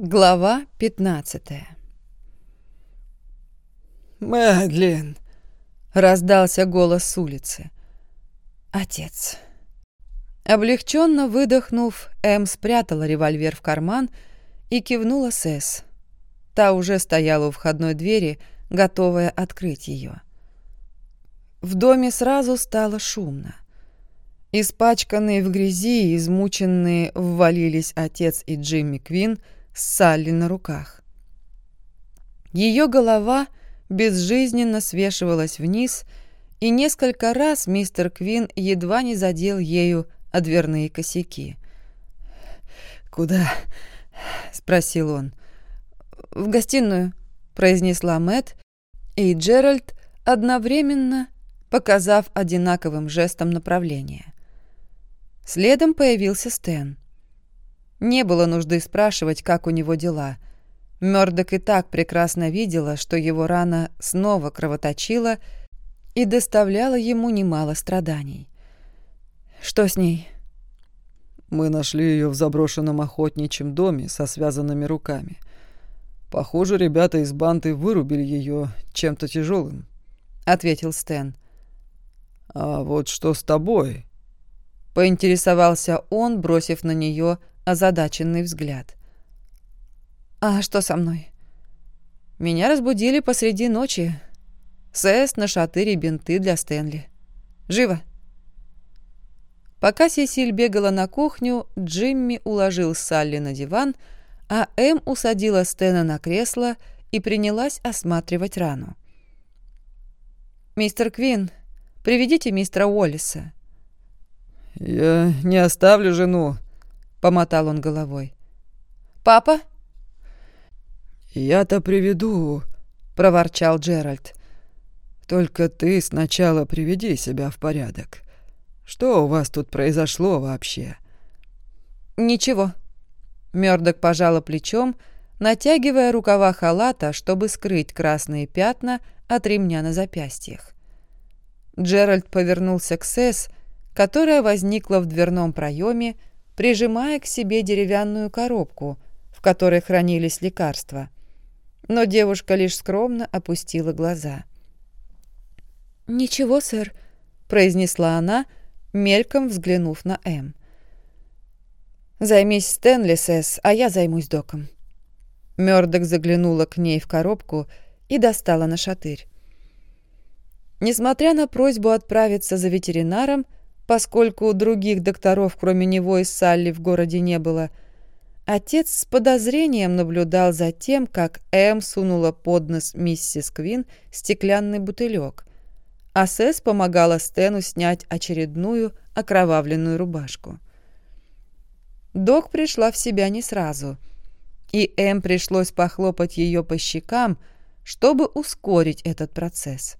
Глава 15 «Мэдлин!» — раздался голос с улицы. «Отец». Облегченно выдохнув, Эм спрятала револьвер в карман и кивнула Сэс. Та уже стояла у входной двери, готовая открыть ее. В доме сразу стало шумно. Испачканные в грязи и измученные ввалились отец и Джимми Квин — Салли на руках. Ее голова безжизненно свешивалась вниз, и несколько раз мистер Квин едва не задел ею о дверные косяки. «Куда?» — спросил он. «В гостиную», — произнесла Мэт, и Джеральд одновременно показав одинаковым жестом направление. Следом появился Стэн. Не было нужды спрашивать, как у него дела. Мёрдок и так прекрасно видела, что его рана снова кровоточила и доставляла ему немало страданий. «Что с ней?» «Мы нашли ее в заброшенном охотничьем доме со связанными руками. Похоже, ребята из банды вырубили ее чем-то тяжелым», — ответил Стэн. «А вот что с тобой?» — поинтересовался он, бросив на нее озадаченный взгляд. «А что со мной?» «Меня разбудили посреди ночи. Сэс на шатыре бинты для Стэнли. Живо!» Пока Сесиль бегала на кухню, Джимми уложил Салли на диван, а Эм усадила Стэна на кресло и принялась осматривать рану. «Мистер Квин, приведите мистера Уоллиса». «Я не оставлю жену», — помотал он головой. «Папа?» «Я-то приведу», — проворчал Джеральд. «Только ты сначала приведи себя в порядок. Что у вас тут произошло вообще?» «Ничего». Мёрдок пожала плечом, натягивая рукава халата, чтобы скрыть красные пятна от ремня на запястьях. Джеральд повернулся к Сэс, которая возникла в дверном проеме, прижимая к себе деревянную коробку, в которой хранились лекарства. Но девушка лишь скромно опустила глаза. «Ничего, сэр», — произнесла она, мельком взглянув на М. «Займись Стэнли, Сэс, а я займусь доком». Мёрдок заглянула к ней в коробку и достала на шатырь. Несмотря на просьбу отправиться за ветеринаром, поскольку других докторов, кроме него и Салли, в городе не было. Отец с подозрением наблюдал за тем, как Эм сунула под нос миссис Квин стеклянный бутылек, а Сэс помогала Стэну снять очередную окровавленную рубашку. Док пришла в себя не сразу, и Эм пришлось похлопать ее по щекам, чтобы ускорить этот процесс.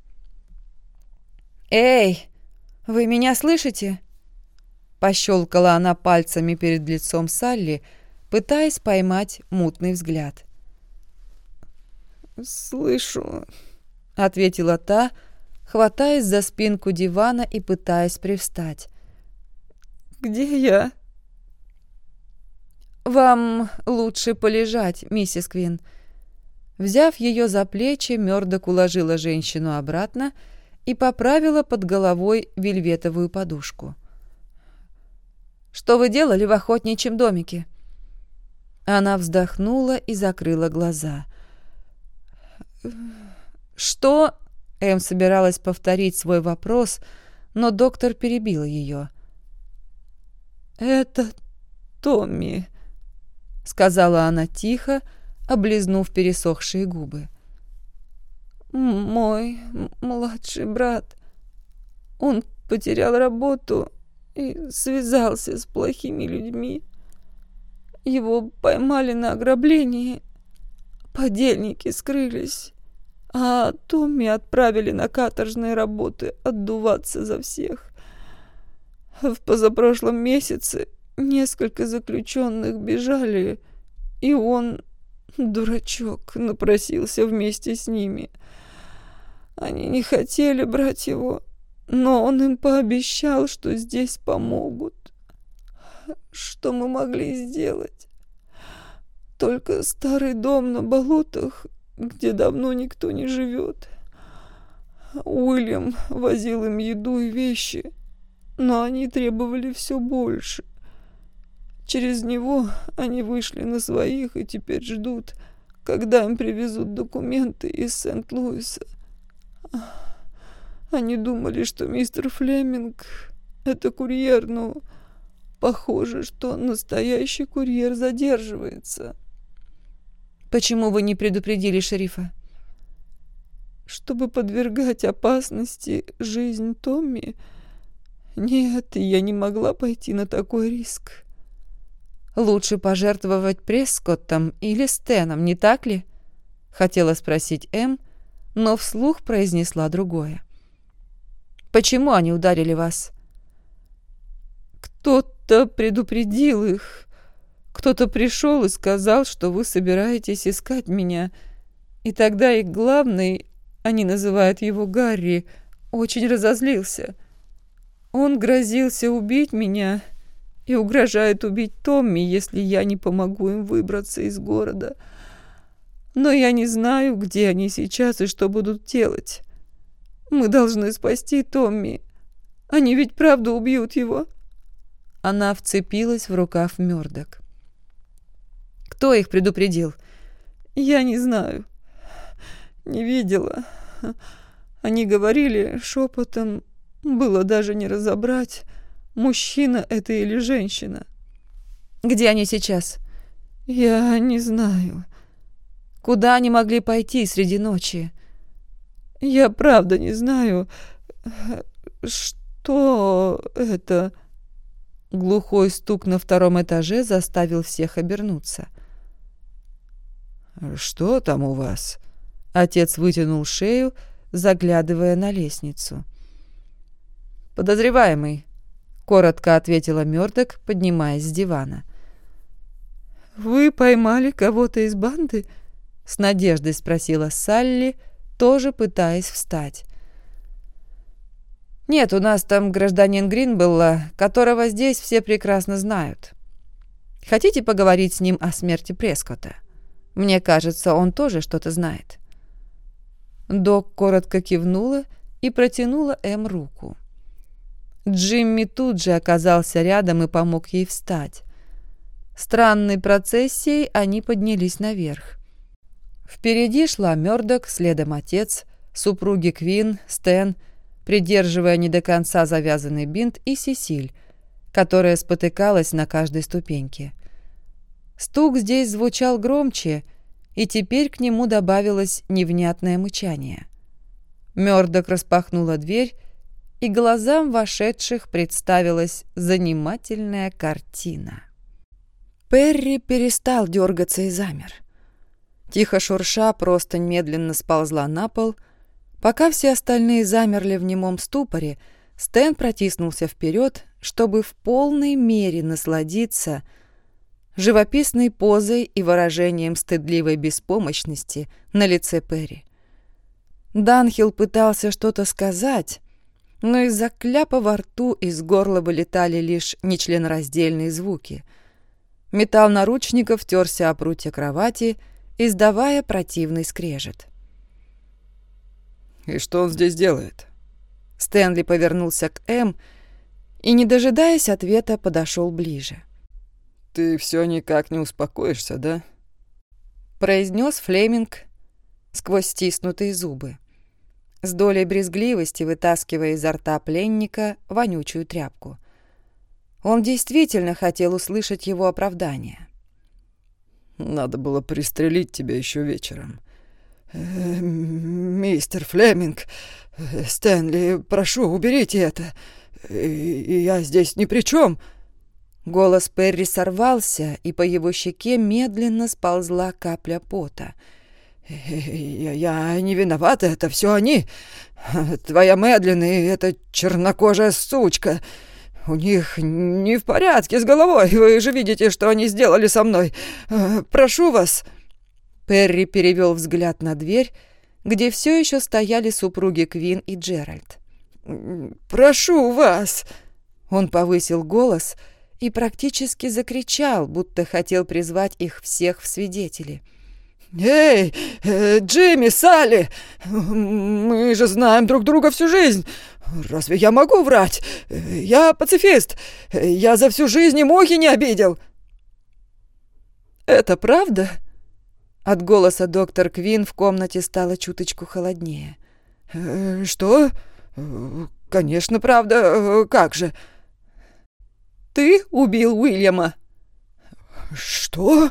«Эй!» «Вы меня слышите?» Пощелкала она пальцами перед лицом Салли, пытаясь поймать мутный взгляд. «Слышу», — ответила та, хватаясь за спинку дивана и пытаясь привстать. «Где я?» «Вам лучше полежать, миссис Квин». Взяв ее за плечи, Мёрдок уложила женщину обратно поправила под головой вельветовую подушку. «Что вы делали в охотничьем домике?» Она вздохнула и закрыла глаза. «Что?» Эм собиралась повторить свой вопрос, но доктор перебил ее. «Это Томми», — сказала она тихо, облизнув пересохшие губы мой младший брат. Он потерял работу и связался с плохими людьми. Его поймали на ограблении. Подельники скрылись, а Томми отправили на каторжные работы отдуваться за всех. В позапрошлом месяце несколько заключенных бежали, и он, дурачок, напросился вместе с ними — они не хотели брать его, но он им пообещал, что здесь помогут. Что мы могли сделать? только старый дом на болотах, где давно никто не живет. Уильям возил им еду и вещи, но они требовали все больше. Через него они вышли на своих и теперь ждут, когда им привезут документы из Сент-Луиса. Они думали, что мистер Флеминг — это курьер, но похоже, что настоящий курьер задерживается. Почему вы не предупредили шерифа? Чтобы подвергать опасности жизнь Томми? Нет, я не могла пойти на такой риск. Лучше пожертвовать Прескоттом или Стеном, не так ли? Хотела спросить М, но вслух произнесла другое. Почему они ударили вас? Кто-то предупредил их. Кто-то пришел и сказал, что вы собираетесь искать меня. И тогда их главный, они называют его Гарри, очень разозлился. Он грозился убить меня и угрожает убить Томми, если я не помогу им выбраться из города. Но я не знаю, где они сейчас и что будут делать. Мы должны спасти Томми. Они ведь правда убьют его. Она вцепилась в рукав Мёрдок. Кто их предупредил? Я не знаю. Не видела. Они говорили шепотом, было даже не разобрать, мужчина это или женщина. Где они сейчас? Я не знаю. Куда они могли пойти среди ночи? Я правда не знаю, что это... Глухой стук на втором этаже заставил всех обернуться. «Что там у вас?» Отец вытянул шею, заглядывая на лестницу. «Подозреваемый», — коротко ответила Мёрдок, поднимаясь с дивана. «Вы поймали кого-то из банды?» — с надеждой спросила Салли, тоже пытаясь встать. «Нет, у нас там гражданин Гринбелла, которого здесь все прекрасно знают. Хотите поговорить с ним о смерти Прескота?» Мне кажется, он тоже что-то знает». Док коротко кивнула и протянула Эм руку. Джимми тут же оказался рядом и помог ей встать. Странной процессией они поднялись наверх. Впереди шла Мёрдок, следом отец, супруги Квин, Стэн, придерживая не до конца завязанный бинт, и Сесиль, которая спотыкалась на каждой ступеньке. Стук здесь звучал громче, и теперь к нему добавилось невнятное мычание. Мёрдок распахнула дверь, и глазам вошедших представилась занимательная картина. Перри перестал дергаться и замер. Тихо шурша, простынь медленно сползла на пол. Пока все остальные замерли в немом ступоре, Стэн протиснулся вперед, чтобы в полной мере насладиться – живописной позой и выражением стыдливой беспомощности на лице Перри. Данхил пытался что-то сказать, но из-за кляпа во рту из горла вылетали лишь нечленораздельные звуки. Металл наручников терся о прутья кровати, издавая противный скрежет. «И что он здесь делает?» Стэнли повернулся к М и, не дожидаясь ответа, подошел ближе. «Ты все никак не успокоишься, да?» произнес Флеминг сквозь стиснутые зубы, с долей брезгливости вытаскивая изо рта пленника вонючую тряпку. Он действительно хотел услышать его оправдание. «Надо было пристрелить тебя еще вечером». «Э, «Мистер Флеминг, Стэнли, прошу, уберите это. Я здесь ни при чем. Голос Перри сорвался, и по его щеке медленно сползла капля пота. «Я, я не виновата, это все они. Твоя Мэдлин эта чернокожая сучка. У них не в порядке с головой. Вы же видите, что они сделали со мной. Прошу вас». Перри перевел взгляд на дверь, где все еще стояли супруги Квин и Джеральд. «Прошу вас!» Он повысил голос и практически закричал, будто хотел призвать их всех в свидетели. «Эй, э, Джимми, Салли! Мы же знаем друг друга всю жизнь. Разве я могу врать? Я пацифист. Я за всю жизнь и мухи не обидел». «Это правда?» От голоса доктор Квин в комнате стало чуточку холоднее. «Э, «Что? Конечно, правда. Как же?» «Ты убил Уильяма?» «Что?»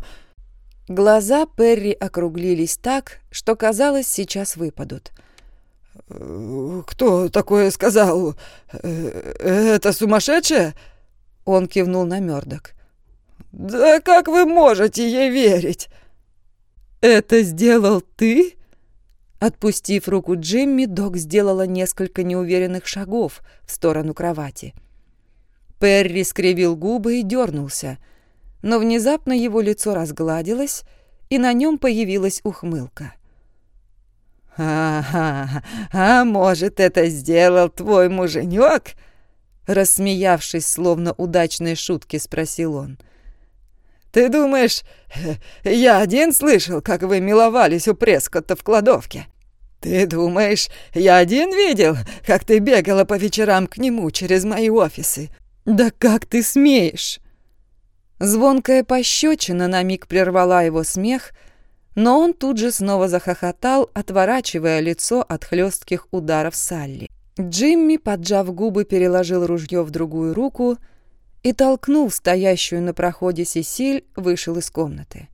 Глаза Перри округлились так, что казалось, сейчас выпадут. «Кто такое сказал? Э, это сумасшедшая?» Он кивнул на Мёрдок. «Да как вы можете ей верить?» «Это сделал ты?» Отпустив руку Джимми, док сделала несколько неуверенных шагов в сторону кровати. Перри скривил губы и дернулся, но внезапно его лицо разгладилось, и на нем появилась ухмылка. «Ага, а может, это сделал твой муженек?» Рассмеявшись, словно удачной шутки, спросил он. «Ты думаешь, я один слышал, как вы миловались у Прескотта в кладовке? Ты думаешь, я один видел, как ты бегала по вечерам к нему через мои офисы? Да как ты смеешь?» Звонкая пощечина на миг прервала его смех — но он тут же снова захохотал, отворачивая лицо от хлестких ударов Салли. Джимми, поджав губы, переложил ружье в другую руку и, толкнув стоящую на проходе Сесиль, вышел из комнаты.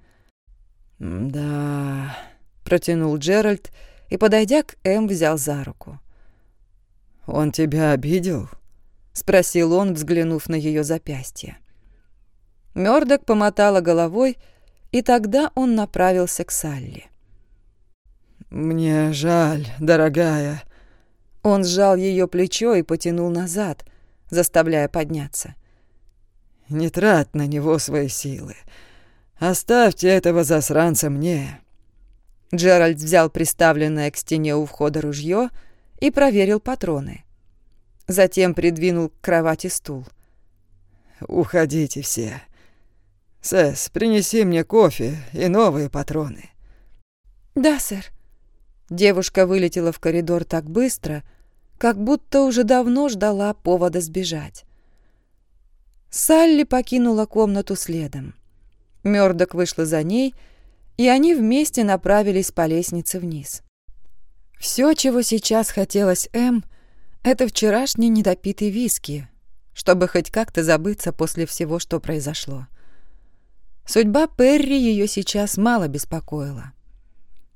«Да...» — протянул Джеральд и, подойдя к Эм, взял за руку. «Он тебя обидел?» — спросил он, взглянув на ее запястье. Мёрдок помотала головой и тогда он направился к Салли. «Мне жаль, дорогая». Он сжал ее плечо и потянул назад, заставляя подняться. «Не трать на него свои силы. Оставьте этого засранца мне». Джеральд взял приставленное к стене у входа ружье и проверил патроны. Затем придвинул к кровати стул. «Уходите все. «Сэс, принеси мне кофе и новые патроны». «Да, сэр». Девушка вылетела в коридор так быстро, как будто уже давно ждала повода сбежать. Салли покинула комнату следом. Мёрдок вышла за ней, и они вместе направились по лестнице вниз. Все, чего сейчас хотелось Эм, это вчерашний недопитый виски, чтобы хоть как-то забыться после всего, что произошло. Судьба Перри ее сейчас мало беспокоила.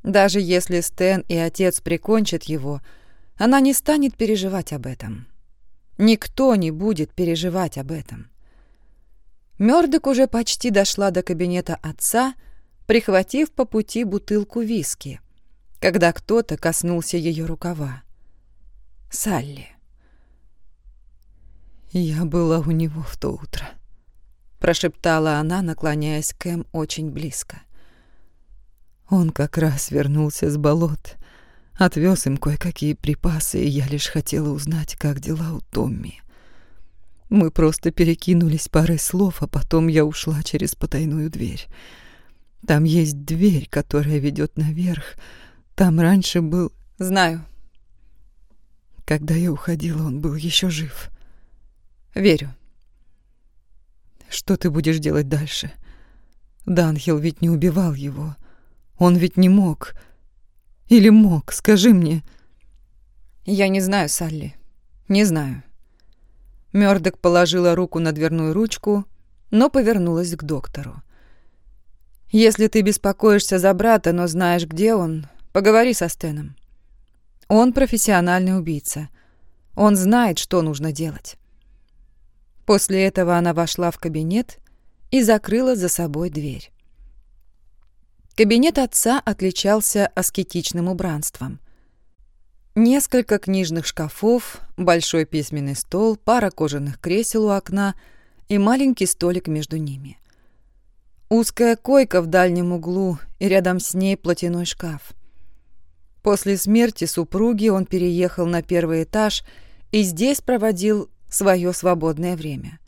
Даже если Стэн и отец прикончат его, она не станет переживать об этом. Никто не будет переживать об этом. Мёрдок уже почти дошла до кабинета отца, прихватив по пути бутылку виски, когда кто-то коснулся ее рукава. Салли. Я была у него в то утро. — прошептала она, наклоняясь к Эм очень близко. Он как раз вернулся с болот, отвез им кое-какие припасы, и я лишь хотела узнать, как дела у Томми. Мы просто перекинулись парой слов, а потом я ушла через потайную дверь. Там есть дверь, которая ведет наверх. Там раньше был... Знаю. Когда я уходила, он был еще жив. Верю. Что ты будешь делать дальше? Данхил ведь не убивал его. Он ведь не мог. Или мог, скажи мне. Я не знаю, Салли. Не знаю. Мёрдок положила руку на дверную ручку, но повернулась к доктору. «Если ты беспокоишься за брата, но знаешь, где он, поговори со Стеном. Он профессиональный убийца. Он знает, что нужно делать». После этого она вошла в кабинет и закрыла за собой дверь. Кабинет отца отличался аскетичным убранством. Несколько книжных шкафов, большой письменный стол, пара кожаных кресел у окна и маленький столик между ними. Узкая койка в дальнем углу и рядом с ней платяной шкаф. После смерти супруги он переехал на первый этаж и здесь проводил свое свободное время.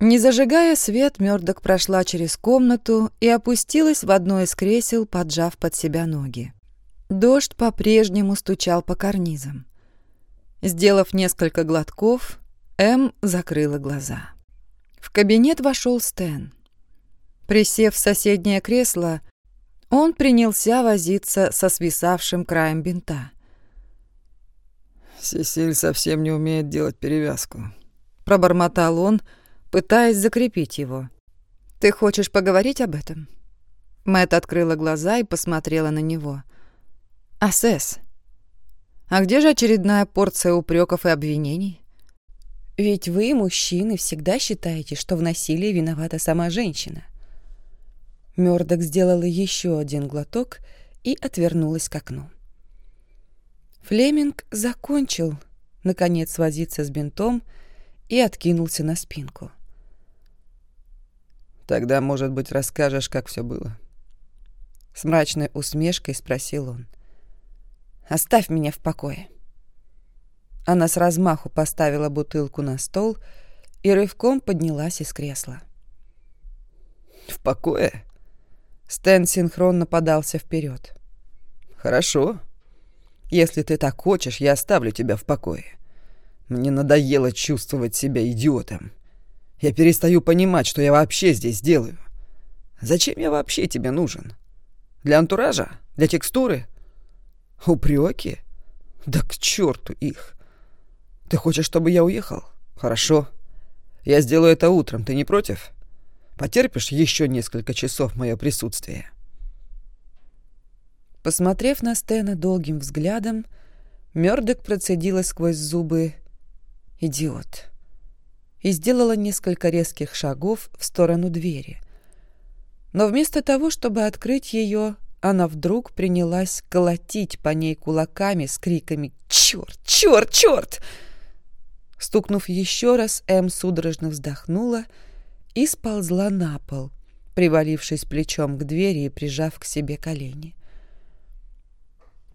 Не зажигая свет, Мёрдок прошла через комнату и опустилась в одно из кресел, поджав под себя ноги. Дождь по-прежнему стучал по карнизам. Сделав несколько глотков, М закрыла глаза. В кабинет вошел Стэн. Присев в соседнее кресло, он принялся возиться со свисавшим краем бинта. «Сесиль совсем не умеет делать перевязку», — пробормотал он, пытаясь закрепить его. «Ты хочешь поговорить об этом?» Мэт открыла глаза и посмотрела на него. «Асес, а где же очередная порция упреков и обвинений? Ведь вы, мужчины, всегда считаете, что в насилии виновата сама женщина». Мёрдок сделала еще один глоток и отвернулась к окну. Флеминг закончил, наконец, возиться с бинтом и откинулся на спинку. «Тогда, может быть, расскажешь, как все было?» С мрачной усмешкой спросил он. «Оставь меня в покое». Она с размаху поставила бутылку на стол и рывком поднялась из кресла. «В покое?» Стэн синхронно подался вперед. «Хорошо. Если ты так хочешь, я оставлю тебя в покое. Мне надоело чувствовать себя идиотом. Я перестаю понимать, что я вообще здесь делаю. Зачем я вообще тебе нужен? Для антуража? Для текстуры? Упреки? Да к черту их. Ты хочешь, чтобы я уехал? Хорошо. Я сделаю это утром, ты не против?» Потерпишь еще несколько часов мое присутствие?» Посмотрев на Стена долгим взглядом, Мёрдок процедила сквозь зубы «Идиот» и сделала несколько резких шагов в сторону двери. Но вместо того, чтобы открыть ее, она вдруг принялась колотить по ней кулаками с криками «Черт! Черт! Черт!». Стукнув еще раз, Эм судорожно вздохнула и сползла на пол, привалившись плечом к двери и прижав к себе колени.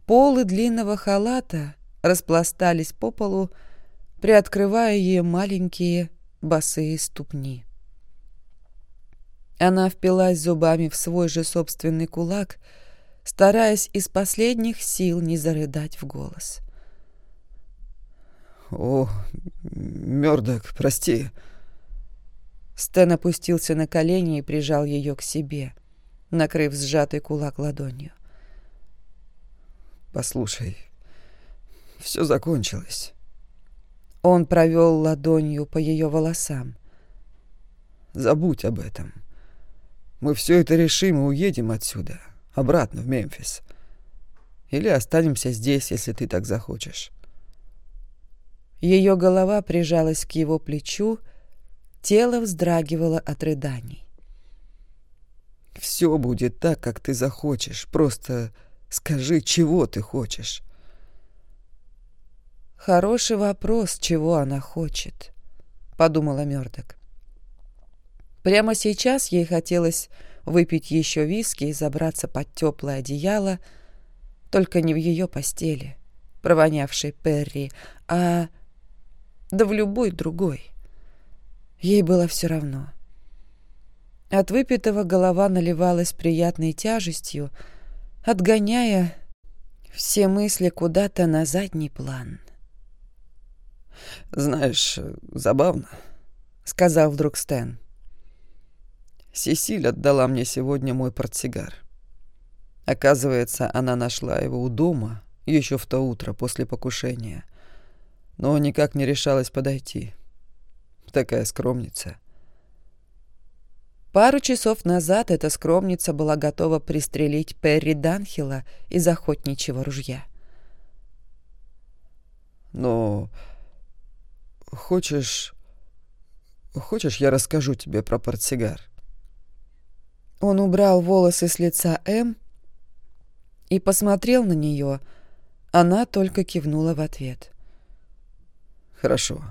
Полы длинного халата распластались по полу, приоткрывая ее маленькие босые ступни. Она впилась зубами в свой же собственный кулак, стараясь из последних сил не зарыдать в голос. «О, Мёрдок, прости!» Стэн опустился на колени и прижал ее к себе, накрыв сжатый кулак ладонью. «Послушай, все закончилось». Он провел ладонью по ее волосам. «Забудь об этом. Мы все это решим и уедем отсюда, обратно в Мемфис. Или останемся здесь, если ты так захочешь». Ее голова прижалась к его плечу, Тело вздрагивало от рыданий. «Все будет так, как ты захочешь. Просто скажи, чего ты хочешь». «Хороший вопрос, чего она хочет», — подумала Мёрдок. Прямо сейчас ей хотелось выпить еще виски и забраться под теплое одеяло, только не в ее постели, провонявшей Перри, а да в любой другой. Ей было все равно. От выпитого голова наливалась приятной тяжестью, отгоняя все мысли куда-то на задний план. «Знаешь, забавно», — сказал вдруг Стэн. «Сесиль отдала мне сегодня мой портсигар. Оказывается, она нашла его у дома еще в то утро после покушения, но никак не решалась подойти такая скромница. Пару часов назад эта скромница была готова пристрелить Перри Данхила из охотничьего ружья. Но хочешь... Хочешь, я расскажу тебе про портсигар? Он убрал волосы с лица М и посмотрел на нее. Она только кивнула в ответ. Хорошо.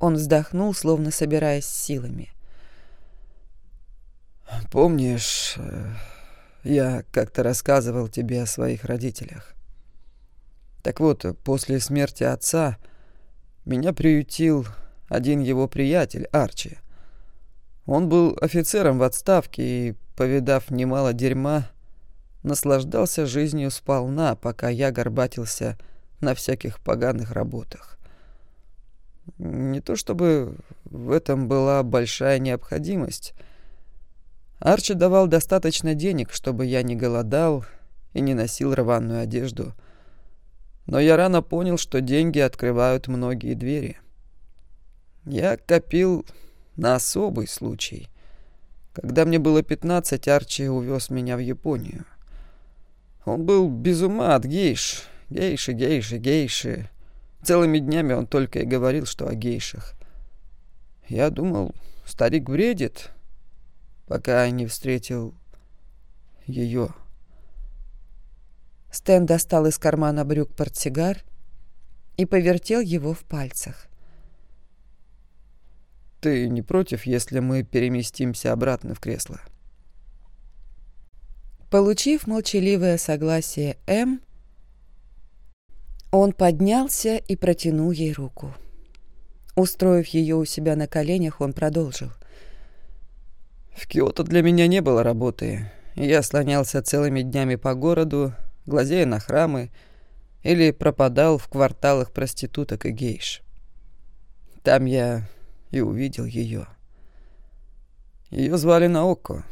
Он вздохнул, словно собираясь силами. «Помнишь, э, я как-то рассказывал тебе о своих родителях? Так вот, после смерти отца меня приютил один его приятель, Арчи. Он был офицером в отставке и, повидав немало дерьма, наслаждался жизнью сполна, пока я горбатился на всяких поганых работах. Не то чтобы в этом была большая необходимость. Арчи давал достаточно денег, чтобы я не голодал и не носил рваную одежду. Но я рано понял, что деньги открывают многие двери. Я копил на особый случай. Когда мне было 15, Арчи увез меня в Японию. Он был без ума от гейш. Гейши, гейши, гейши. Целыми днями он только и говорил, что о гейшах. Я думал, старик бредит, пока не встретил ее. Стэн достал из кармана брюк портсигар и повертел его в пальцах. «Ты не против, если мы переместимся обратно в кресло?» Получив молчаливое согласие М, он поднялся и протянул ей руку. Устроив ее у себя на коленях, он продолжил. «В Киото для меня не было работы. Я слонялся целыми днями по городу, глазея на храмы, или пропадал в кварталах проституток и гейш. Там я и увидел ее. Ее звали Наоко.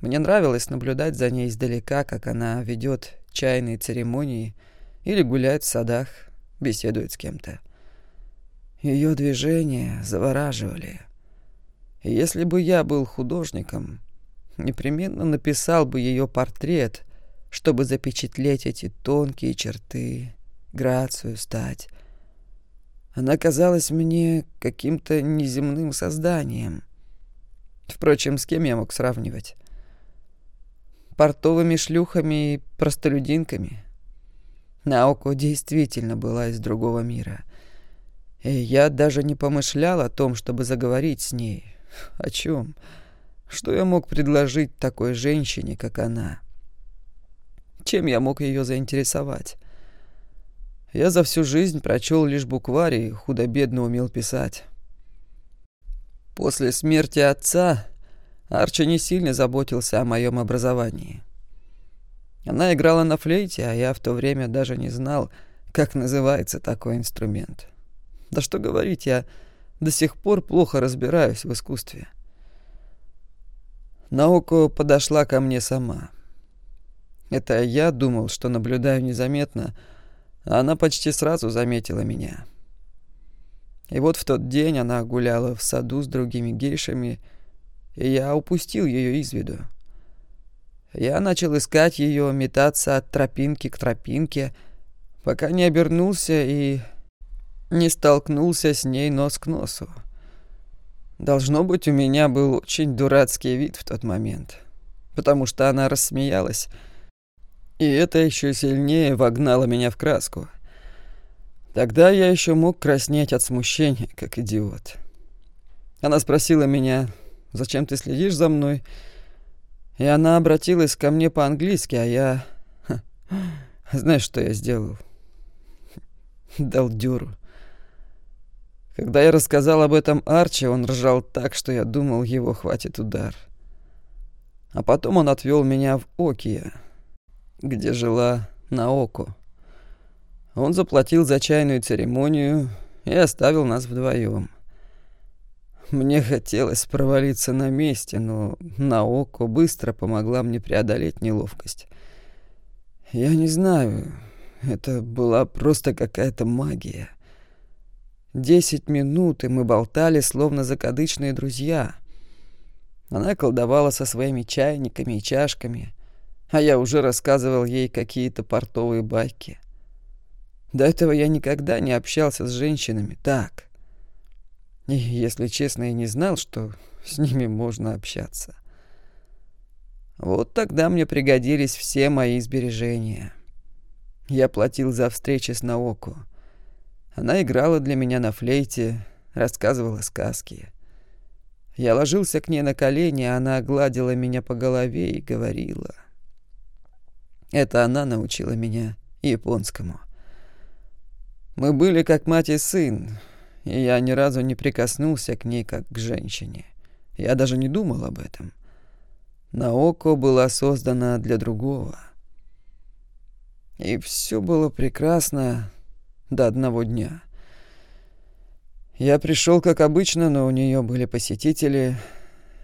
Мне нравилось наблюдать за ней издалека, как она ведет чайные церемонии или гуляет в садах, беседует с кем-то. Ее движения завораживали. Если бы я был художником, непременно написал бы ее портрет, чтобы запечатлеть эти тонкие черты, грацию, стать. Она казалась мне каким-то неземным созданием. Впрочем, с кем я мог сравнивать? Портовыми шлюхами и простолюдинками. Наоко действительно была из другого мира. И я даже не помышлял о том, чтобы заговорить с ней. О чем? Что я мог предложить такой женщине, как она? Чем я мог ее заинтересовать? Я за всю жизнь прочел лишь букварь и худо-бедно умел писать. После смерти отца Арчи не сильно заботился о моем образовании. Она играла на флейте, а я в то время даже не знал, как называется такой инструмент. Да что говорить, я до сих пор плохо разбираюсь в искусстве. Наука подошла ко мне сама. Это я думал, что наблюдаю незаметно, а она почти сразу заметила меня. И вот в тот день она гуляла в саду с другими гейшами, и я упустил ее из виду. Я начал искать ее, метаться от тропинки к тропинке, пока не обернулся и не столкнулся с ней нос к носу. Должно быть, у меня был очень дурацкий вид в тот момент, потому что она рассмеялась, и это еще сильнее вогнало меня в краску. Тогда я еще мог краснеть от смущения, как идиот. Она спросила меня, «Зачем ты следишь за мной?» И она обратилась ко мне по-английски, а я... Знаешь, что я сделал? Дал дёру. Когда я рассказал об этом Арчи, он ржал так, что я думал, его хватит удар. А потом он отвел меня в Окия, где жила Наоко. Он заплатил за чайную церемонию и оставил нас вдвоем. Мне хотелось провалиться на месте, но Наоко быстро помогла мне преодолеть неловкость. Я не знаю, это была просто какая-то магия. Десять минут, и мы болтали, словно закадычные друзья. Она колдовала со своими чайниками и чашками, а я уже рассказывал ей какие-то портовые байки. До этого я никогда не общался с женщинами так. И, если честно, я не знал, что с ними можно общаться. Вот тогда мне пригодились все мои сбережения. Я платил за встречи с Наоко. Она играла для меня на флейте, рассказывала сказки. Я ложился к ней на колени, она гладила меня по голове и говорила. Это она научила меня японскому. Мы были как мать и сын, и я ни разу не прикоснулся к ней как к женщине. Я даже не думал об этом. Наоко была создана для другого. И все было прекрасно до одного дня. Я пришел, как обычно, но у нее были посетители.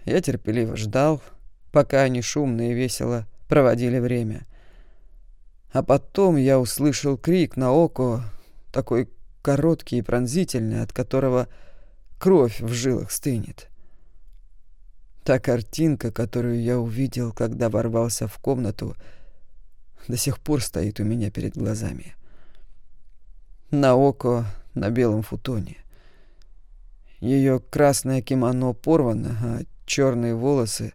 Я терпеливо ждал, пока они шумно и весело проводили время. А потом я услышал крик на око, такой короткий и пронзительный, от которого кровь в жилах стынет. Та картинка, которую я увидел, когда ворвался в комнату, до сих пор стоит у меня перед глазами. На око на белом футоне. Ее красное кимоно порвано, а черные волосы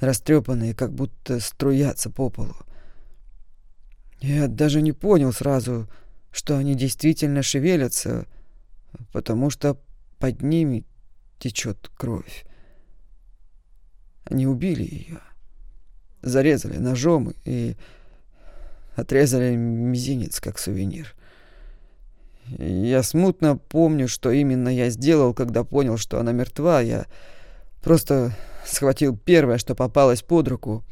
растрепанные, как будто струятся по полу. Я даже не понял сразу, что они действительно шевелятся, потому что под ними течет кровь. Они убили ее, зарезали ножом и отрезали мизинец как сувенир. Я смутно помню, что именно я сделал, когда понял, что она мертва. Я просто схватил первое, что попалось под руку.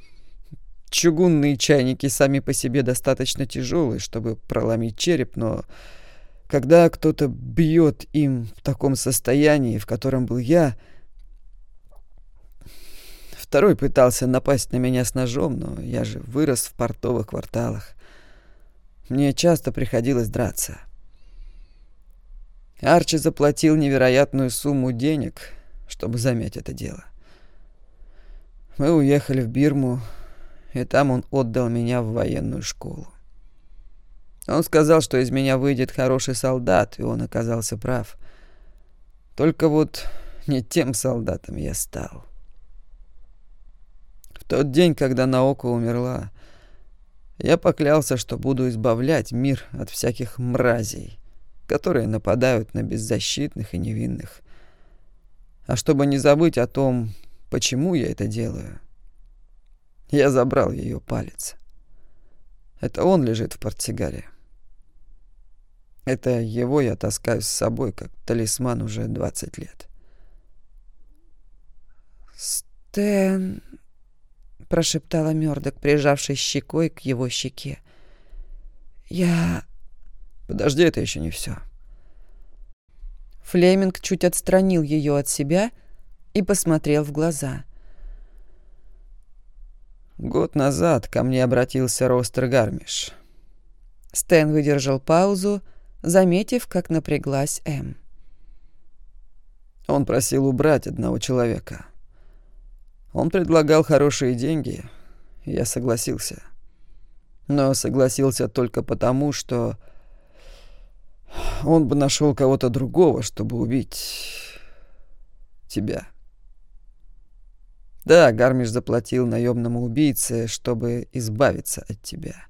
Чугунные чайники сами по себе достаточно тяжелые, чтобы проломить череп, но когда кто-то бьет им в таком состоянии, в котором был я, второй пытался напасть на меня с ножом, но я же вырос в портовых кварталах. Мне часто приходилось драться. Арчи заплатил невероятную сумму денег, чтобы замять это дело. Мы уехали в Бирму, и там он отдал меня в военную школу. Он сказал, что из меня выйдет хороший солдат, и он оказался прав. Только вот не тем солдатом я стал. В тот день, когда Наока умерла, я поклялся, что буду избавлять мир от всяких мразей, которые нападают на беззащитных и невинных. А чтобы не забыть о том, почему я это делаю, я забрал ее палец. Это он лежит в портсигаре. Это его я таскаю с собой, как талисман уже 20 лет. «Стэн...» — прошептала Мёрдок, прижавшись щекой к его щеке. «Я...» Подожди, это еще не все. Флеминг чуть отстранил ее от себя и посмотрел в глаза. Год назад ко мне обратился Ростер Гармиш. Стэн выдержал паузу, заметив, как напряглась М. Он просил убрать одного человека. Он предлагал хорошие деньги, я согласился. Но согласился только потому, что он бы нашел кого-то другого, чтобы убить тебя. Да, Гармиш заплатил наемному убийце, чтобы избавиться от тебя.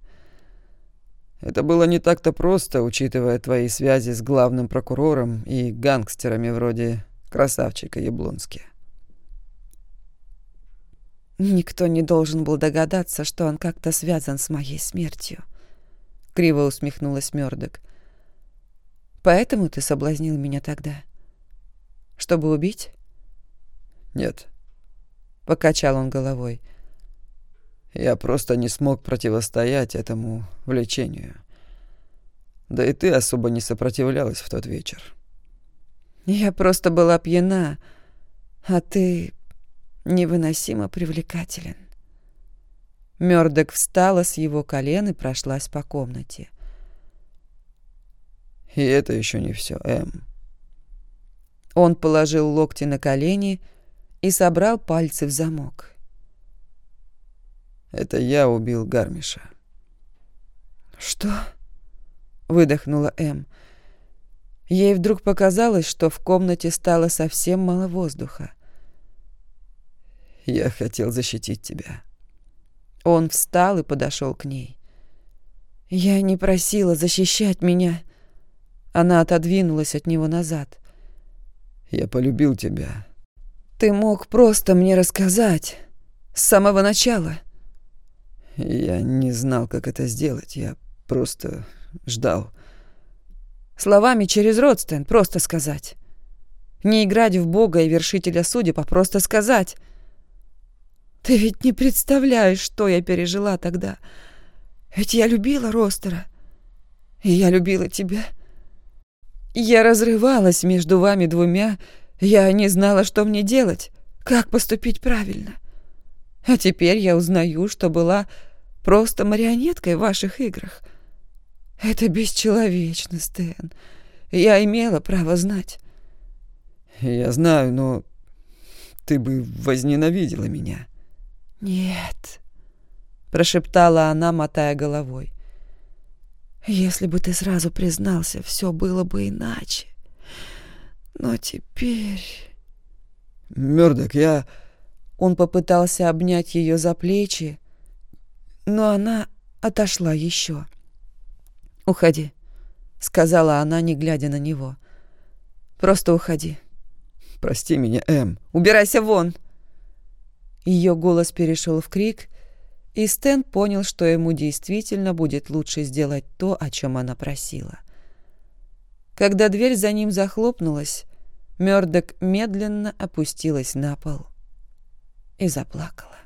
Это было не так-то просто, учитывая твои связи с главным прокурором и гангстерами вроде красавчика Яблонски. Никто не должен был догадаться, что он как-то связан с моей смертью. Криво усмехнулась Мёрдок. Поэтому ты соблазнил меня тогда? Чтобы убить? Нет. Покачал он головой. Я просто не смог противостоять этому влечению. Да и ты особо не сопротивлялась в тот вечер. Я просто была пьяна, а ты невыносимо привлекателен. Мёрдок встала с его колен и прошлась по комнате. И это еще не все, Эм. Он положил локти на колени и собрал пальцы в замок. Это я убил Гармиша. Что? выдохнула Эм. Ей вдруг показалось, что в комнате стало совсем мало воздуха. Я хотел защитить тебя. Он встал и подошел к ней. Я не просила защищать меня. Она отодвинулась от него назад. «Я полюбил тебя». «Ты мог просто мне рассказать. С самого начала». «Я не знал, как это сделать. Я просто ждал». «Словами через рот, Стэн, просто сказать. Не играть в Бога и вершителя судеб, а просто сказать. Ты ведь не представляешь, что я пережила тогда. Ведь я любила Ростера. И я любила тебя. Я разрывалась между вами двумя. Я не знала, что мне делать, как поступить правильно. А теперь я узнаю, что была просто марионеткой в ваших играх. Это бесчеловечно, Стэн. Я имела право знать. Я знаю, но ты бы возненавидела меня. Нет, прошептала она, мотая головой. Если бы ты сразу признался, все было бы иначе. Но теперь... Мёрдок, я... Он попытался обнять ее за плечи, но она отошла еще. «Уходи», — сказала она, не глядя на него. «Просто уходи». «Прости меня, Эм». «Убирайся вон!» Ее голос перешел в крик, и Стэн понял, что ему действительно будет лучше сделать то, о чем она просила. Когда дверь за ним захлопнулась, Мёрдок медленно опустилась на пол и заплакала.